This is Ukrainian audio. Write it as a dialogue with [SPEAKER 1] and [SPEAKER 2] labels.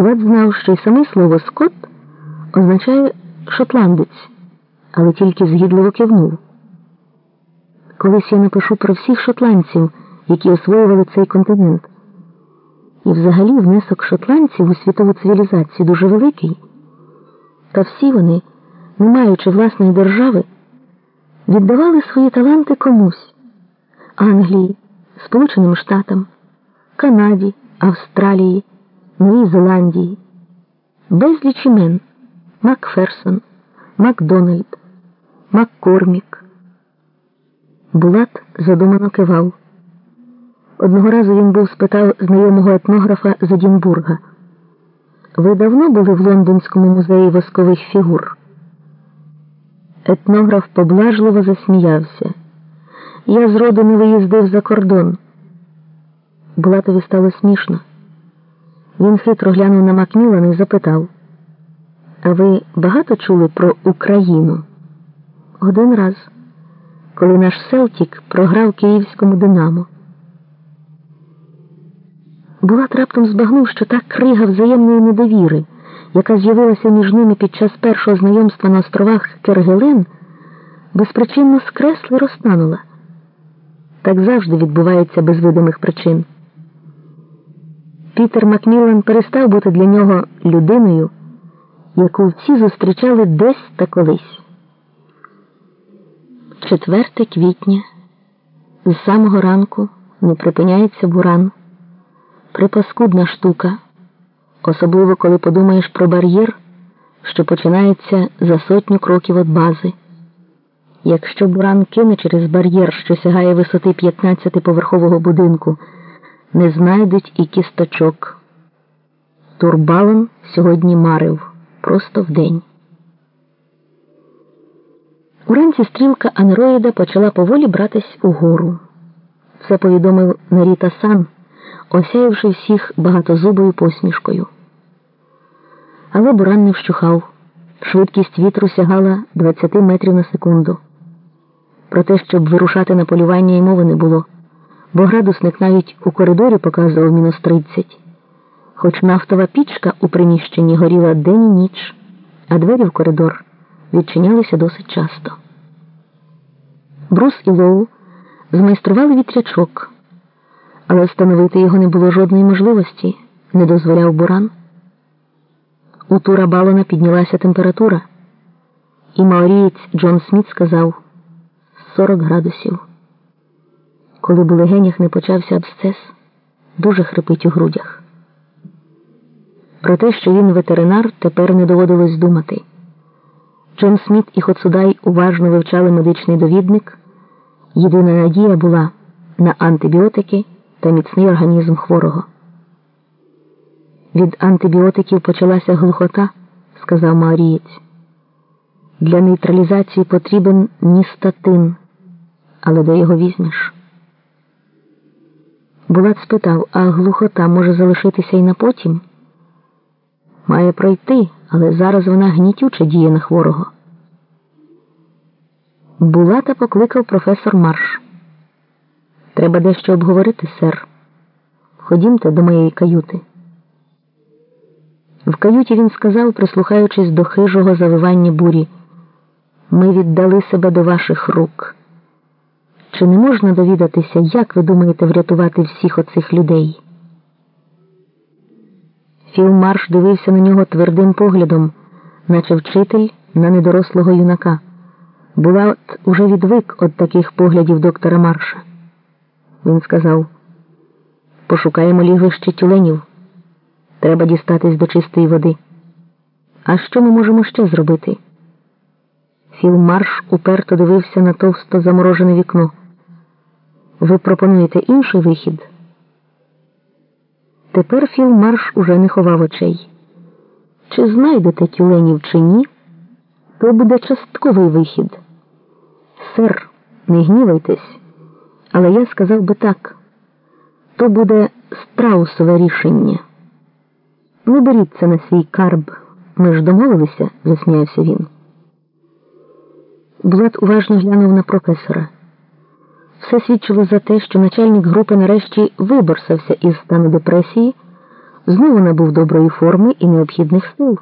[SPEAKER 1] Булат знав, що й саме слово Скот означає шотландець, але тільки згідливо кивнув. Колись я напишу про всіх шотландців, які освоювали цей континент. І взагалі внесок шотландців у світову цивілізацію дуже великий. Та всі вони, не маючи власної держави, віддавали свої таланти комусь Англії, Сполученим Штатам, Канаді, Австралії, Новій Зеландії, безліч імен Макферсон, Макдональд, Маккормік. Булат задумано кивав. Одного разу він був спитав знайомого етнографа з Едінбурга. Ви давно були в Лондонському музеї воскових фігур? Етнограф поблажливо засміявся. Я зроду не виїздив за кордон. Булатові стало смішно. Він хитро глянув на Макмілана і запитав: А ви багато чули про Україну? Один раз, коли наш Селтік програв київському Динамо. Булат раптом збагнув, що та крига взаємної недовіри, яка з'явилася між ними під час першого знайомства на островах Кергелен, безпричинно скресла і розтанула. Так завжди відбувається без видимих причин. Пітер Макміллан перестав бути для нього людиною, яку всі зустрічали десь та колись. 4 квітня з самого ранку не припиняється буран. Припаскудна штука, особливо коли подумаєш про бар'єр, що починається за сотню кроків від бази. Якщо буран кине через бар'єр, що сягає висоти 15-поверхового будинку, не знайдуть і кісточок. Турбалон сьогодні марив просто вдень. Уранці стрілка анероїда почала поволі братись угору. Це повідомив Наріта Сан, осяявши всіх багатозубою посмішкою. Але буран не вщухав. Швидкість вітру сягала 20 метрів на секунду. Про те, щоб вирушати на полювання й мови не було, бо градусник навіть у коридорі показував мінус 30. Хоч нафтова пічка у приміщенні горіла день і ніч, а двері в коридор відчинялися досить часто. Брус і Лоу змайстрували вітрячок, але встановити його не було жодної можливості, не дозволяв буран. У тура балона піднялася температура, і маорієць Джон Сміт сказав 40 градусів. Коли в легенях не почався абсцес, дуже хрипить у грудях. Про те, що він ветеринар, тепер не доводилось думати. Джон Сміт і Хоцудай уважно вивчали медичний довідник. Єдина надія була на антибіотики та міцний організм хворого. Від антибіотиків почалася глухота, сказав Марієць. Для нейтралізації потрібен ністатин, але де його візьмеш? Булат спитав, а глухота може залишитися і на потім? Має пройти, але зараз вона гнітюче діє на хворого. Булата покликав професор Марш. Треба дещо обговорити, сер. Ходімте до моєї каюти. В каюті він сказав, прислухаючись до хижого завивання бурі, ми віддали себе до ваших рук. Чи не можна довідатися, як ви думаєте врятувати всіх оцих людей? Філмарш дивився на нього твердим поглядом, наче вчитель на недорослого юнака. Булат уже відвик від таких поглядів доктора Марша. Він сказав: пошукаємо лігвище тюленів. Треба дістатись до чистої води. А що ми можемо ще зробити? Філмарш уперто дивився на товсто заморожене вікно. Ви пропонуєте інший вихід? Тепер Філмарш уже не ховав очей. Чи знайдете тюленів, чи ні, то буде частковий вихід. Сер, не гнівайтесь, але я сказав би так то буде страусове рішення. Не беріться на свій карб. Ми ж домовилися, засміявся він. Блад уважно глянув на професора. Все свідчило за те, що начальник групи нарешті виборсався із стану депресії. знову набув доброї форми і необхідних сил.